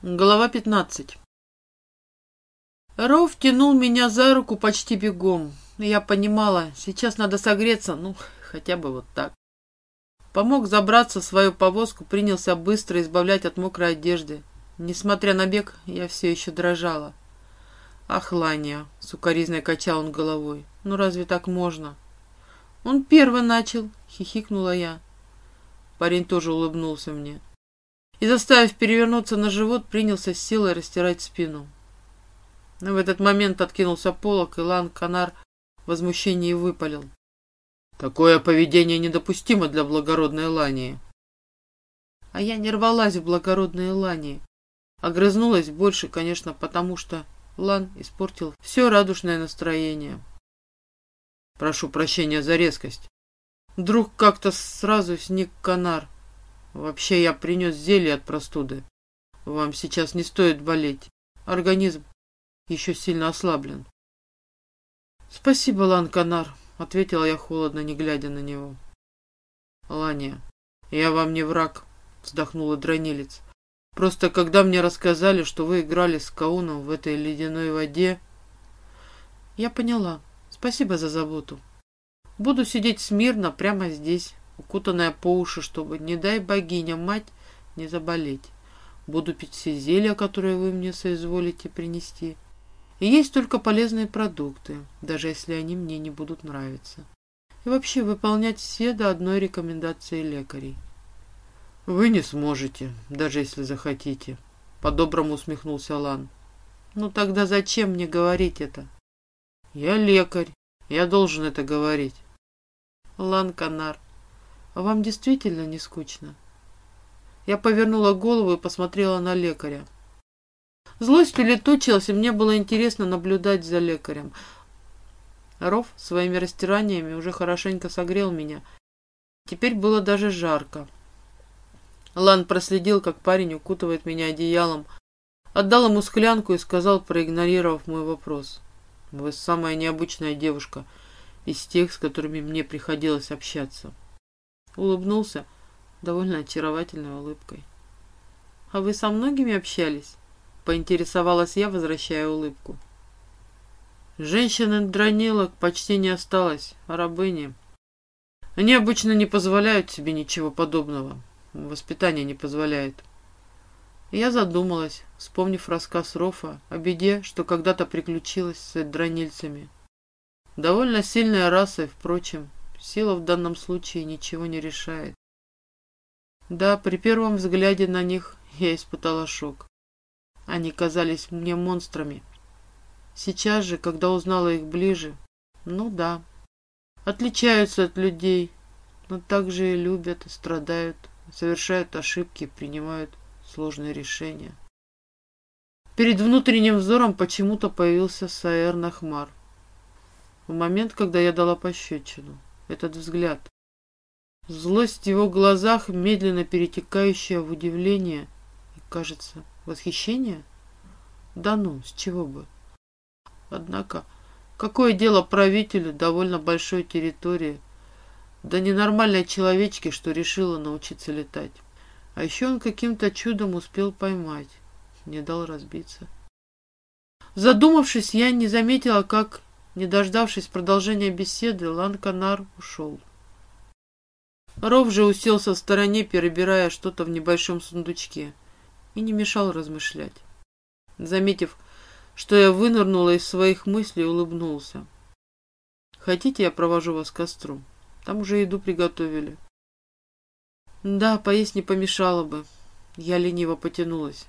Глава 15 Ров тянул меня за руку почти бегом. Я понимала, сейчас надо согреться, ну, хотя бы вот так. Помог забраться в свою повозку, принялся быстро избавлять от мокрой одежды. Несмотря на бег, я все еще дрожала. Ах, Ланя, сукоризной качал он головой. Ну разве так можно? Он первый начал, хихикнула я. Парень тоже улыбнулся мне и, заставив перевернуться на живот, принялся с силой растирать спину. Но в этот момент откинулся полок, и Лан Канар в возмущении выпалил. Такое поведение недопустимо для благородной Лании. А я не рвалась в благородные Лании. Огрызнулась больше, конечно, потому что Лан испортил все радушное настроение. Прошу прощения за резкость. Вдруг как-то сразу сник Канар. Вообще я принес зелье от простуды. Вам сейчас не стоит болеть. Организм еще сильно ослаблен. Спасибо, Лан Канар, ответила я холодно, не глядя на него. Ланя, я вам не враг, вздохнула дронилец. Просто когда мне рассказали, что вы играли с Кауном в этой ледяной воде... Я поняла. Спасибо за заботу. Буду сидеть смирно прямо здесь, укутанная по уши, чтобы, не дай богиня, мать, не заболеть. Буду пить все зелья, которые вы мне соизволите принести. И есть только полезные продукты, даже если они мне не будут нравиться. И вообще выполнять все до одной рекомендации лекарей. Вы не сможете, даже если захотите. По-доброму усмехнулся Лан. Ну тогда зачем мне говорить это? Я лекарь, я должен это говорить. Лан Канар, вам действительно не скучно? Я повернула голову и посмотрела на лекаря. Злость улетучилась, и мне было интересно наблюдать за лекарем. Ров своими растираниями уже хорошенько согрел меня. Теперь было даже жарко. Лан проследил, как парень укутывает меня одеялом, отдал ему склянку и сказал, проигнорировав мой вопрос. «Вы самая необычная девушка из тех, с которыми мне приходилось общаться» улыбнулся довольно очаровательной улыбкой. «А вы со многими общались?» — поинтересовалась я, возвращая улыбку. Женщин дронилок почти не осталось, а рабыни. Они обычно не позволяют себе ничего подобного. Воспитание не позволяет. Я задумалась, вспомнив рассказ Рофа о беде, что когда-то приключилась с дронильцами. Довольно сильная раса, впрочем, Сила в данном случае ничего не решает. Да, при первом взгляде на них я испытала шок. Они казались мне монстрами. Сейчас же, когда узнала их ближе, ну да, отличаются от людей, но также и любят, и страдают, совершают ошибки, принимают сложные решения. Перед внутренним взором почему-то появился Саэр Нахмар. В момент, когда я дала пощечину этот взгляд. Злость в его глазах, медленно перетекающая в удивление и, кажется, восхищение? Да ну, с чего бы? Однако, какое дело правителю довольно большой территории, да ненормальной человечке, что решила научиться летать. А еще он каким-то чудом успел поймать, не дал разбиться. Задумавшись, я не заметила, как не дождавшись продолжения беседы, Лан-Канар ушел. Ров же уселся в стороне, перебирая что-то в небольшом сундучке, и не мешал размышлять. Заметив, что я вынырнула из своих мыслей, улыбнулся. «Хотите, я провожу вас к костру? Там уже еду приготовили». «Да, поесть не помешало бы». Я лениво потянулась.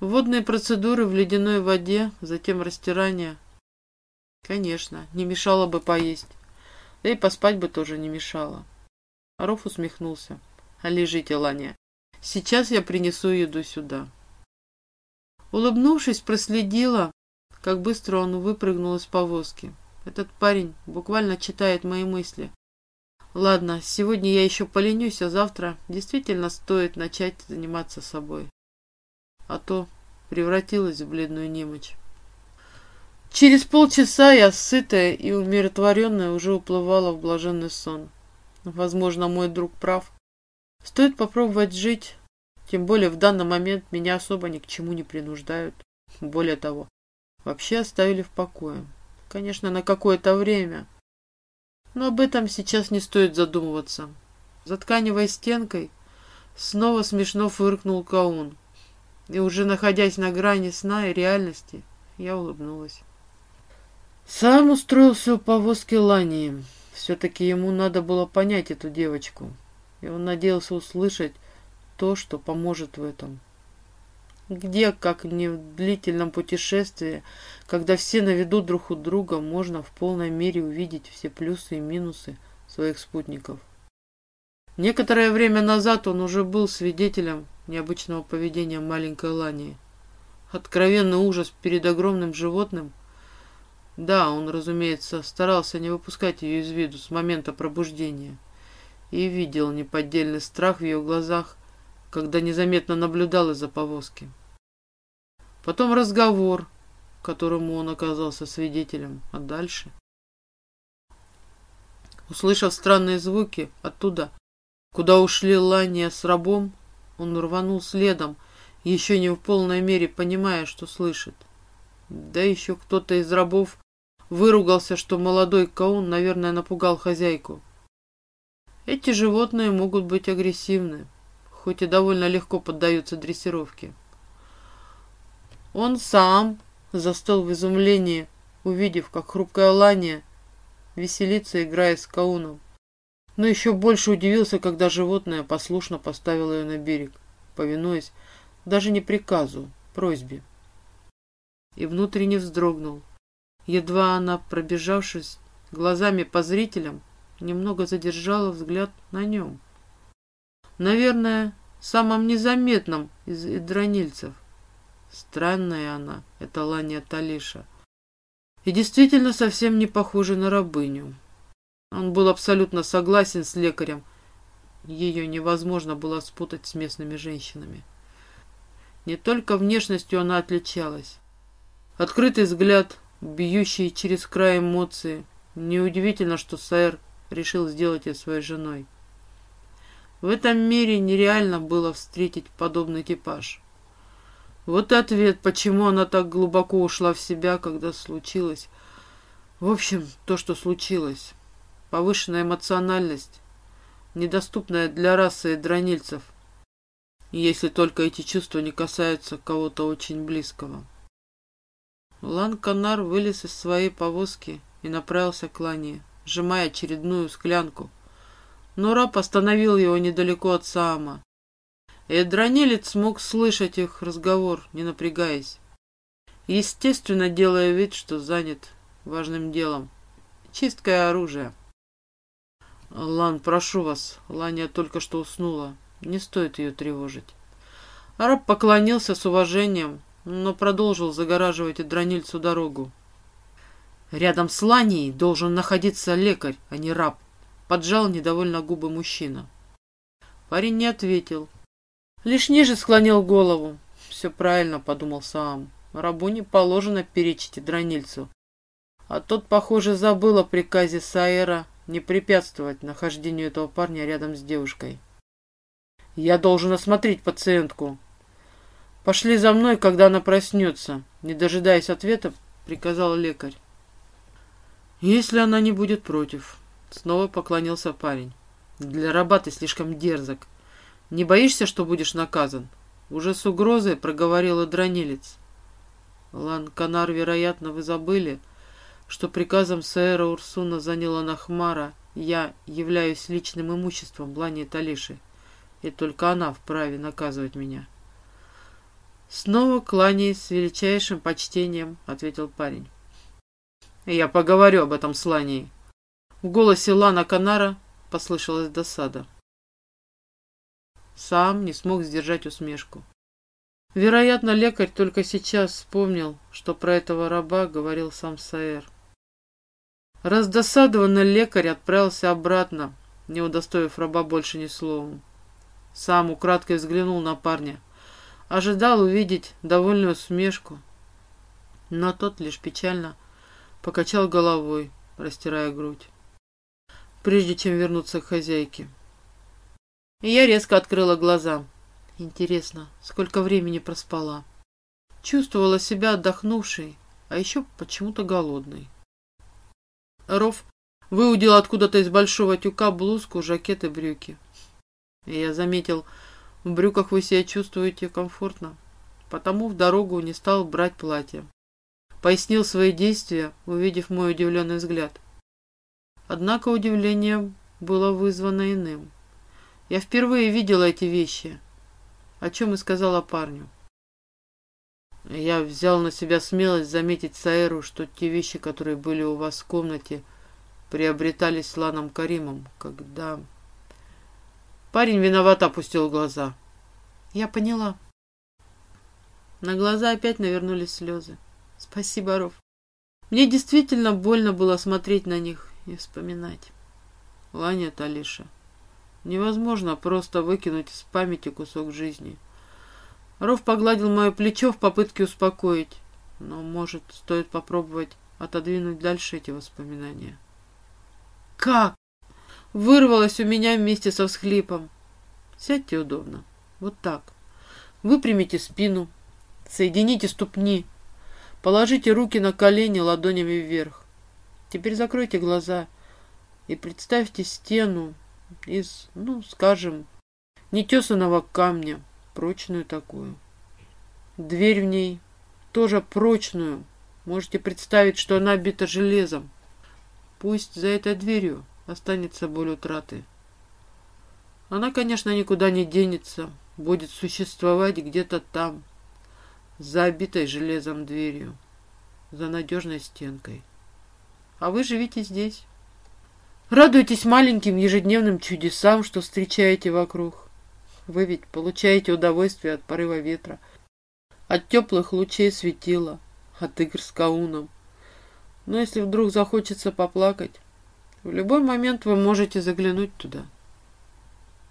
Водные процедуры в ледяной воде, затем растирание — Конечно, не мешало бы поесть. Да и поспать бы тоже не мешало. Ров усмехнулся. А лежите, Ланя. Сейчас я принесу еду сюда. Улыбнувшись, проследила, как быстро он выпрыгнул из повозки. Этот парень буквально читает мои мысли. Ладно, сегодня я еще поленюсь, а завтра действительно стоит начать заниматься собой. А то превратилась в бледную немочь. Через полчаса я, сытая и умиротворенная, уже уплывала в блаженный сон. Возможно, мой друг прав. Стоит попробовать жить Тем более в данный момент меня особо ни к чему не принуждают. Более того, вообще оставили в покое. Конечно, на какое-то время. Но об этом сейчас не стоит задумываться. За тканевой стенкой снова смешно фыркнул Каун. И уже находясь на грани сна и реальности, я улыбнулась. Сам устроился у повозки Лании. Все-таки ему надо было понять эту девочку. И он надеялся услышать то, что поможет в этом. Где, как не в длительном путешествии, когда все на виду друг у друга, можно в полной мере увидеть все плюсы и минусы своих спутников. Некоторое время назад он уже был свидетелем необычного поведения маленькой Лании. Откровенный ужас перед огромным животным да, он, разумеется, старался не выпускать ее из виду с момента пробуждения и видел неподдельный страх в ее глазах, когда незаметно наблюдал из-за повозки. Потом разговор, которому он оказался свидетелем, а дальше... Услышав странные звуки оттуда, куда ушли Лания с рабом, он рванул следом, еще не в полной мере понимая, что слышит. Да еще кто-то из рабов Выругался, что молодой каун, наверное, напугал хозяйку. Эти животные могут быть агрессивны, хоть и довольно легко поддаются дрессировке. Он сам застыл в изумлении, увидев, как хрупкая Лания веселится, играя с кауном. Но еще больше удивился, когда животное послушно поставило ее на берег, повинуясь даже не приказу, просьбе. И внутренне вздрогнул. Едва она, пробежавшись глазами по зрителям, немного задержала взгляд на нем. Наверное, самым незаметным из идронильцев. Странная она, эта Ланя Талиша. И действительно совсем не похожа на рабыню. Он был абсолютно согласен с лекарем. Ее невозможно было спутать с местными женщинами. Не только внешностью она отличалась. Открытый взгляд, бьющие через край эмоции. Неудивительно, что сэр решил сделать ее своей женой. В этом мире нереально было встретить подобный типаж. Вот и ответ, почему она так глубоко ушла в себя, когда случилось. В общем, то, что случилось. Повышенная эмоциональность, недоступная для расы дронильцев, если только эти чувства не касаются кого-то очень близкого. Лан-Канар вылез из своей повозки и направился к Лане, сжимая очередную склянку. Но раб остановил его недалеко от Саама. И дронилец смог слышать их разговор, не напрягаясь. Естественно, делая вид, что занят важным делом. Чисткой оружия. «Лан, прошу вас, Ланя только что уснула. Не стоит ее тревожить». Араб поклонился с уважением, но продолжил загораживать дронильцу дорогу. Рядом с Ланией должен находиться лекарь, а не раб. Поджал недовольно губы мужчина. Парень не ответил. Лишь ниже склонил голову. Все правильно, подумал сам. Рабу не положено перечить дронильцу. А тот, похоже, забыл о приказе Саэра не препятствовать нахождению этого парня рядом с девушкой. «Я должен осмотреть пациентку», «Пошли за мной, когда она проснется», — не дожидаясь ответа, приказал лекарь. «Если она не будет против», — снова поклонился парень. «Для раба ты слишком дерзок. Не боишься, что будешь наказан?» Уже с угрозой проговорил дронилец. Лан Канар, вероятно, вы забыли, что приказом сэра Урсуна заняла Нахмара я являюсь личным имуществом Лани Талиши, и только она вправе наказывать меня. «Снова кланяясь с величайшим почтением», — ответил парень. «Я поговорю об этом с Ланей». В голосе Лана Канара послышалась досада. Сам не смог сдержать усмешку. Вероятно, лекарь только сейчас вспомнил, что про этого раба говорил сам Саэр. Раздосадованный лекарь отправился обратно, не удостоив раба больше ни словом. Сам украдкой взглянул на парня — Ожидал увидеть довольную смешку, но тот лишь печально покачал головой, растирая грудь, прежде чем вернуться к хозяйке. И я резко открыла глаза. Интересно, сколько времени проспала? Чувствовала себя отдохнувшей, а еще почему-то голодной. Ров выудил откуда-то из большого тюка блузку, жакет и брюки. И я заметил, в брюках вы себя чувствуете комфортно, потому в дорогу не стал брать платье. Пояснил свои действия, увидев мой удивленный взгляд. Однако удивление было вызвано иным. Я впервые видела эти вещи, о чем и сказала парню. Я взял на себя смелость заметить Саэру, что те вещи, которые были у вас в комнате, приобретались Ланом Каримом, когда... Парень виноват опустил глаза. Я поняла. На глаза опять навернулись слезы. Спасибо, Ров. Мне действительно больно было смотреть на них и вспоминать. Ланя Талиша. Невозможно просто выкинуть из памяти кусок жизни. Ров погладил мое плечо в попытке успокоить. Но, может, стоит попробовать отодвинуть дальше эти воспоминания. «Как?» Вырвалось у меня вместе со всхлипом. Сядьте удобно. Вот так. Выпрямите спину. Соедините ступни. Положите руки на колени ладонями вверх. Теперь закройте глаза и представьте стену из, ну, скажем, нетесанного камня, прочную такую. Дверь в ней тоже прочную. Можете представить, что она бита железом. Пусть за этой дверью останется боль утраты. Она, конечно, никуда не денется, будет существовать где-то там, за обитой железом дверью, за надежной стенкой. А вы живите здесь. Радуйтесь маленьким ежедневным чудесам, что встречаете вокруг. Вы ведь получаете удовольствие от порыва ветра, от теплых лучей светила, от игр с кауном. Но если вдруг захочется поплакать, в любой момент вы можете заглянуть туда.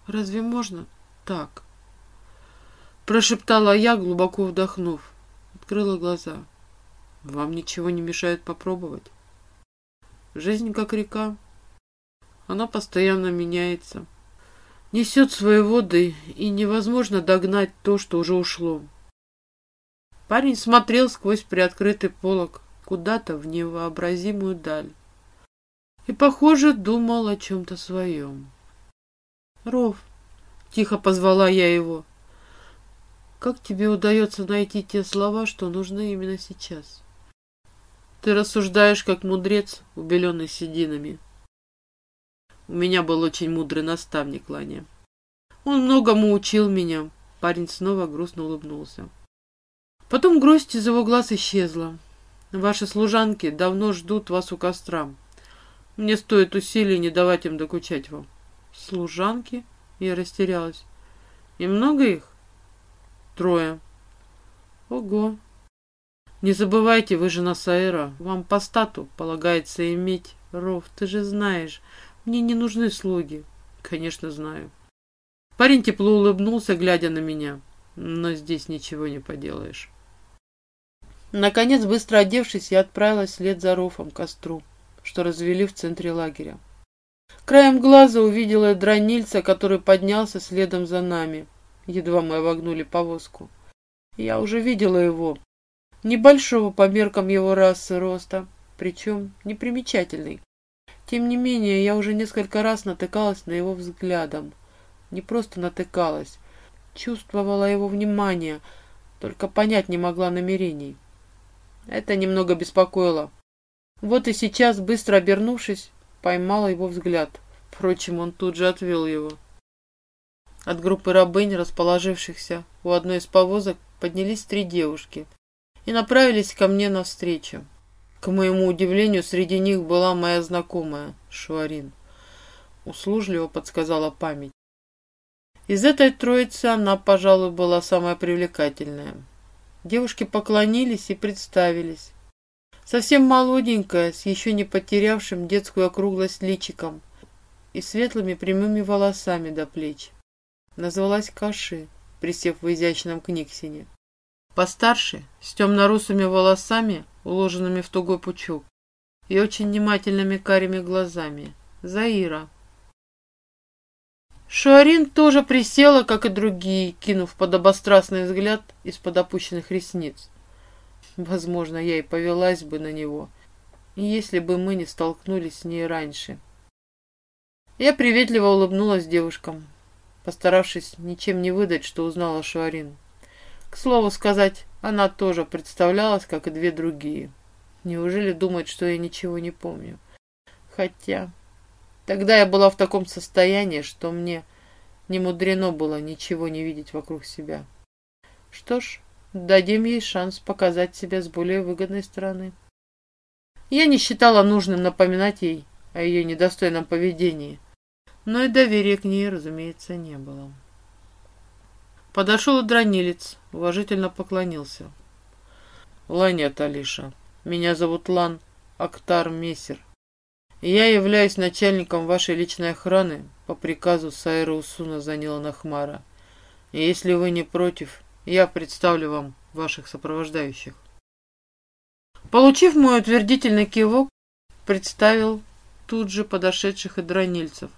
Разве можно так? Прошептала я, глубоко вдохнув. Открыла глаза. Вам ничего не мешает попробовать. Жизнь как река. Она постоянно меняется. Несет свои воды, и невозможно догнать то, что уже ушло. Парень смотрел сквозь приоткрытый полог куда-то в невообразимую даль. И, похоже, думал о чем-то своем. «Ров!» — тихо позвала я его. Как тебе удается найти те слова, что нужны именно сейчас? Ты рассуждаешь, как мудрец, убеленный сединами. У меня был очень мудрый наставник, Ланя. Он многому учил меня. Парень снова грустно улыбнулся. Потом грусть из его глаз исчезла. Ваши служанки давно ждут вас у костра. Мне стоит усилий не давать им докучать вам. Служанки? Я растерялась. И много их? Трое. Ого. Не забывайте, вы жена Саэра. Вам по стату полагается иметь ров. Ты же знаешь, мне не нужны слуги. Конечно, знаю. Парень тепло улыбнулся, глядя на меня. Но здесь ничего не поделаешь. Наконец, быстро одевшись, я отправилась вслед за Рофом к костру, что развели в центре лагеря. Краем глаза увидела дранильца, который поднялся следом за нами едва мы обогнули повозку. Я уже видела его. Небольшого по меркам его расы роста, причем непримечательный. Тем не менее, я уже несколько раз натыкалась на его взглядом. Не просто натыкалась, чувствовала его внимание, только понять не могла намерений. Это немного беспокоило. Вот и сейчас, быстро обернувшись, поймала его взгляд. Впрочем, он тут же отвел его. От группы рабынь, расположившихся у одной из повозок, поднялись три девушки и направились ко мне навстречу. К моему удивлению, среди них была моя знакомая, Шварин. Услужливо подсказала память. Из этой троицы она, пожалуй, была самая привлекательная. Девушки поклонились и представились. Совсем молоденькая, с еще не потерявшим детскую округлость личиком и светлыми прямыми волосами до плеч. Назвалась Каши, присев в изящном книгсине. Постарше, с темно-русыми волосами, уложенными в тугой пучок, и очень внимательными карими глазами. Заира. Шуарин тоже присела, как и другие, кинув подобострастный взгляд из-под опущенных ресниц. Возможно, я и повелась бы на него, если бы мы не столкнулись с ней раньше. Я приветливо улыбнулась девушкам, постаравшись ничем не выдать, что узнала Шуарин. К слову сказать, она тоже представлялась, как и две другие. Неужели думает, что я ничего не помню? Хотя... Тогда я была в таком состоянии, что мне не мудрено было ничего не видеть вокруг себя. Что ж, дадим ей шанс показать себя с более выгодной стороны. Я не считала нужным напоминать ей о ее недостойном поведении, но и доверия к ней, разумеется, не было. Подошел дранилец, уважительно поклонился. «Ланя Талиша, меня зовут Лан Актар Мессер. Я являюсь начальником вашей личной охраны по приказу Сайра Усуна Занила Нахмара. И если вы не против, я представлю вам ваших сопровождающих. Получив мой утвердительный кивок, представил тут же подошедших и дранильцев.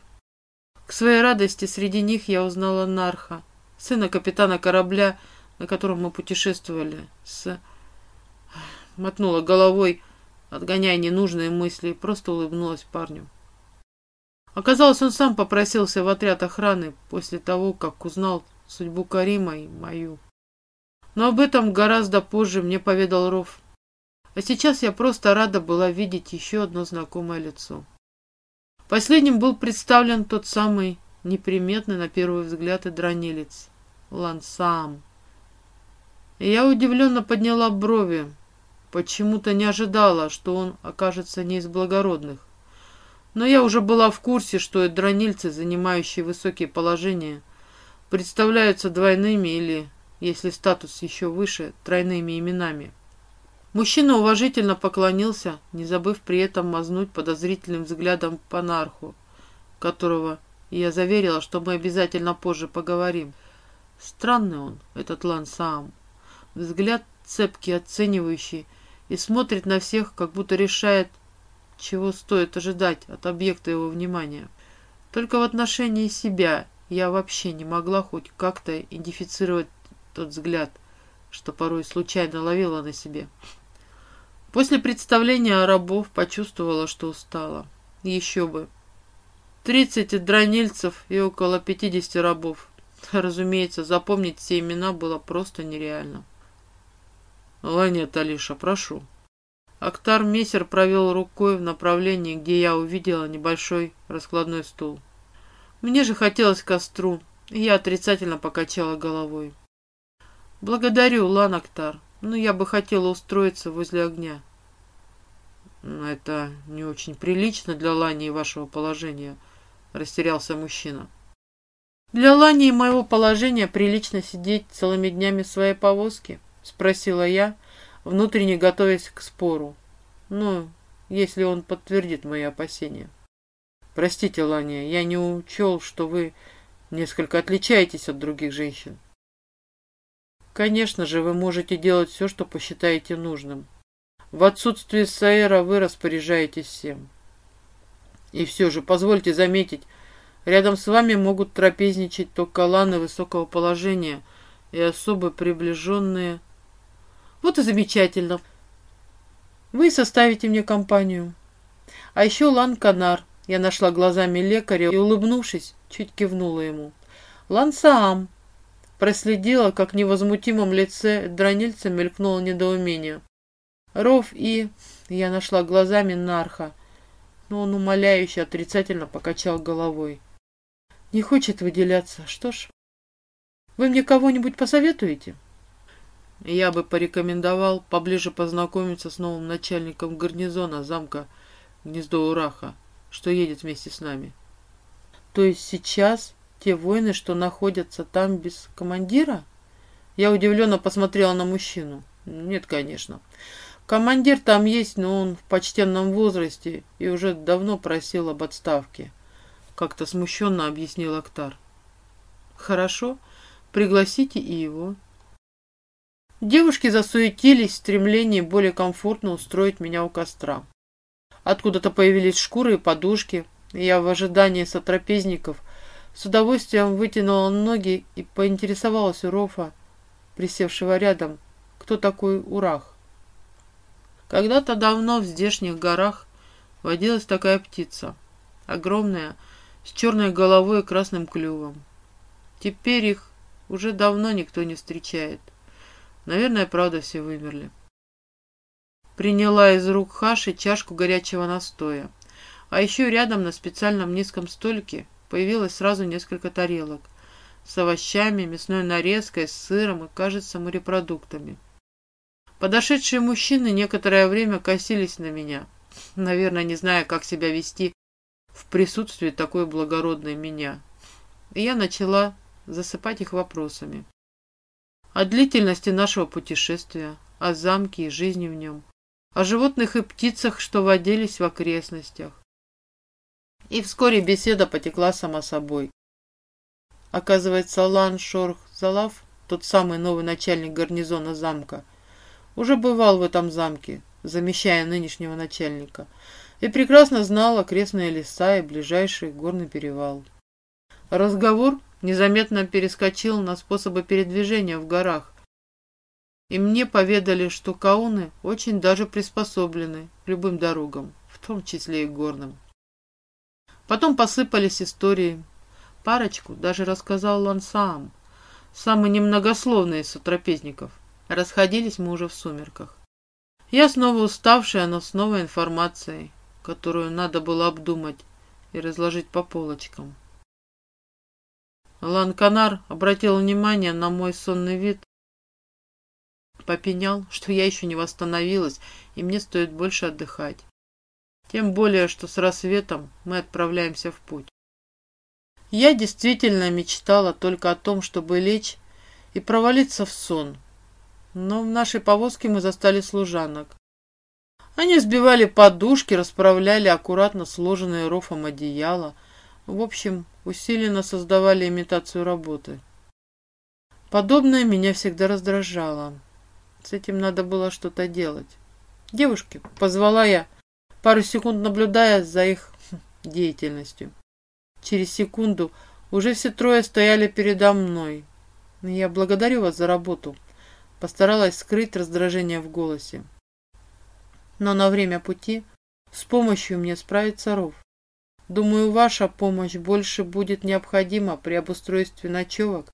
К своей радости среди них я узнала Нарха, сына капитана корабля, на котором мы путешествовали, с... Мотнула головой, отгоняя ненужные мысли, просто улыбнулась парню. Оказалось, он сам попросился в отряд охраны после того, как узнал судьбу Карима и мою. Но об этом гораздо позже мне поведал Ров. А сейчас я просто рада была видеть еще одно знакомое лицо. Последним был представлен тот самый неприметный на первый взгляд и дранилец Лансам. И я удивленно подняла брови, Почему-то не ожидала, что он окажется не из благородных. Но я уже была в курсе, что дронильцы, занимающие высокие положения, представляются двойными или, если статус еще выше, тройными именами. Мужчина уважительно поклонился, не забыв при этом мазнуть подозрительным взглядом по нарху, которого я заверила, что мы обязательно позже поговорим. Странный он, этот Лансаам. Взгляд цепкий, оценивающий, и смотрит на всех, как будто решает, чего стоит ожидать от объекта его внимания. Только в отношении себя я вообще не могла хоть как-то идентифицировать тот взгляд, что порой случайно ловила на себе. После представления рабов почувствовала, что устала. Еще бы. Тридцать дранильцев и около пятидесяти рабов. Разумеется, запомнить все имена было просто нереально. «Ланя Талиша, прошу». Актар Мессер провел рукой в направлении, где я увидела небольшой раскладной стул. Мне же хотелось костру, и я отрицательно покачала головой. «Благодарю, Лан Актар, но я бы хотела устроиться возле огня». «Это не очень прилично для Лани и вашего положения», — растерялся мужчина. «Для Лани и моего положения прилично сидеть целыми днями в своей повозке?» — спросила я, внутренне готовясь к спору. «Ну, если он подтвердит мои опасения». «Простите, Ланя, я не учел, что вы несколько отличаетесь от других женщин». «Конечно же, вы можете делать все, что посчитаете нужным. В отсутствие Саэра вы распоряжаетесь всем. И все же, позвольте заметить, рядом с вами могут трапезничать только ланы высокого положения и особо приближенные вот и замечательно. Вы составите мне компанию. А еще Лан Канар. Я нашла глазами лекаря и, улыбнувшись, чуть кивнула ему. Лан Саам. Проследила, как невозмутимом лице дранильца мелькнуло недоумение. Ров и... Я нашла глазами Нарха, но он умоляюще отрицательно покачал головой. Не хочет выделяться. Что ж, вы мне кого-нибудь посоветуете? Я бы порекомендовал поближе познакомиться с новым начальником гарнизона замка Гнездо Ураха, что едет вместе с нами. То есть сейчас те воины, что находятся там без командира? Я удивленно посмотрела на мужчину. Нет, конечно. Командир там есть, но он в почтенном возрасте и уже давно просил об отставке. Как-то смущенно объяснил Актар. Хорошо, пригласите и его. Девушки засуетились в стремлении более комфортно устроить меня у костра. Откуда-то появились шкуры и подушки, и я в ожидании сотрапезников С удовольствием вытянула ноги и поинтересовалась у Рофа, присевшего рядом, кто такой Урах. Когда-то давно в здешних горах водилась такая птица, огромная, с черной головой и красным клювом. Теперь их уже давно никто не встречает. Наверное, правда, все вымерли. Приняла из рук Хаши чашку горячего настоя. А еще рядом на специальном низком столике появилось сразу несколько тарелок с овощами, мясной нарезкой, с сыром и, кажется, морепродуктами. Подошедшие мужчины некоторое время косились на меня, наверное, не зная, как себя вести в присутствии такой благородной меня. И я начала засыпать их вопросами. О длительности нашего путешествия, о замке и жизни в нем, о животных и птицах, что водились в окрестностях. И вскоре беседа потекла сама собой. Оказывается, Лан Шорх Залав, тот самый новый начальник гарнизона замка, уже бывал в этом замке, замещая нынешнего начальника, и прекрасно знал окрестные леса и ближайший горный перевал. Разговор незаметно перескочил на способы передвижения в горах, и мне поведали, что кауны очень даже приспособлены к любым дорогам, в том числе и горным. Потом посыпались истории. Парочку даже рассказал Лансаам, самый немногословный из сотрапезников. Расходились мы уже в сумерках. Я снова уставшая, но с новой информацией, которую надо было обдумать и разложить по полочкам. Ланканар обратил внимание на мой сонный вид попенял, что я еще не восстановилась, и мне стоит больше отдыхать. Тем более, что с рассветом мы отправляемся в путь. Я действительно мечтала только о том, чтобы лечь и провалиться в сон. Но в нашей повозке мы застали служанок. Они сбивали подушки, расправляли аккуратно сложенные рофом одеяла. В общем, усиленно создавали имитацию работы. Подобное меня всегда раздражало. С этим надо было что-то делать. Девушки, позвала я, пару секунд наблюдая за их деятельностью. Через секунду уже все трое стояли передо мной. Я благодарю вас за работу. Постаралась скрыть раздражение в голосе. Но на время пути с помощью мне справится ров. Думаю, ваша помощь больше будет необходима при обустройстве ночевок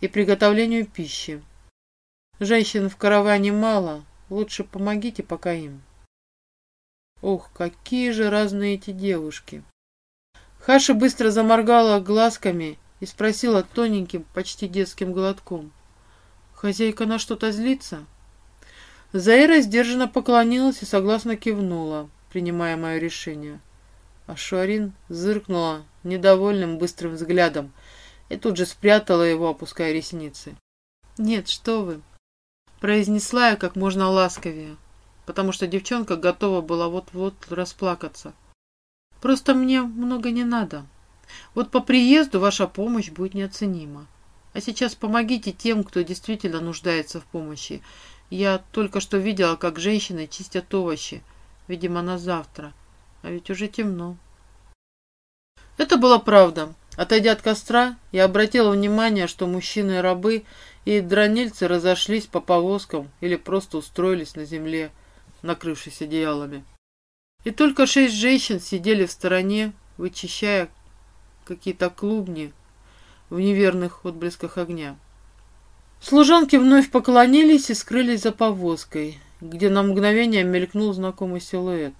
и приготовлению пищи. Женщин в караване мало, лучше помогите пока им. Ох, какие же разные эти девушки. Хаша быстро заморгала глазками и спросила тоненьким, почти детским голоском. Хозяйка на что-то злится? Заира сдержанно поклонилась и согласно кивнула, принимая мое решение. А Шуарин зыркнула недовольным быстрым взглядом и тут же спрятала его, опуская ресницы. «Нет, что вы!» Произнесла я как можно ласковее, потому что девчонка готова была вот-вот расплакаться. Просто мне много не надо. Вот по приезду ваша помощь будет неоценима. А сейчас помогите тем, кто действительно нуждается в помощи. Я только что видела, как женщины чистят овощи. Видимо, на завтра. А ведь уже темно. Это была правда. Отойдя от костра, я обратила внимание, что мужчины и рабы и дранильцы разошлись по повозкам или просто устроились на земле, накрывшись одеялами. И только шесть женщин сидели в стороне, вычищая какие-то клубни в неверных отблесках огня. Служанки вновь поклонились и скрылись за повозкой, где на мгновение мелькнул знакомый силуэт.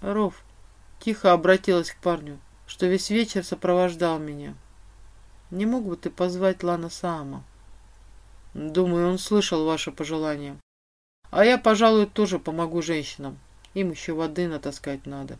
Ров тихо обратилась к парню, что весь вечер сопровождал меня. Не мог бы ты позвать Лана Саама? Думаю, он слышал ваше пожелание. А я, пожалуй, тоже помогу женщинам. Им еще воды натаскать надо.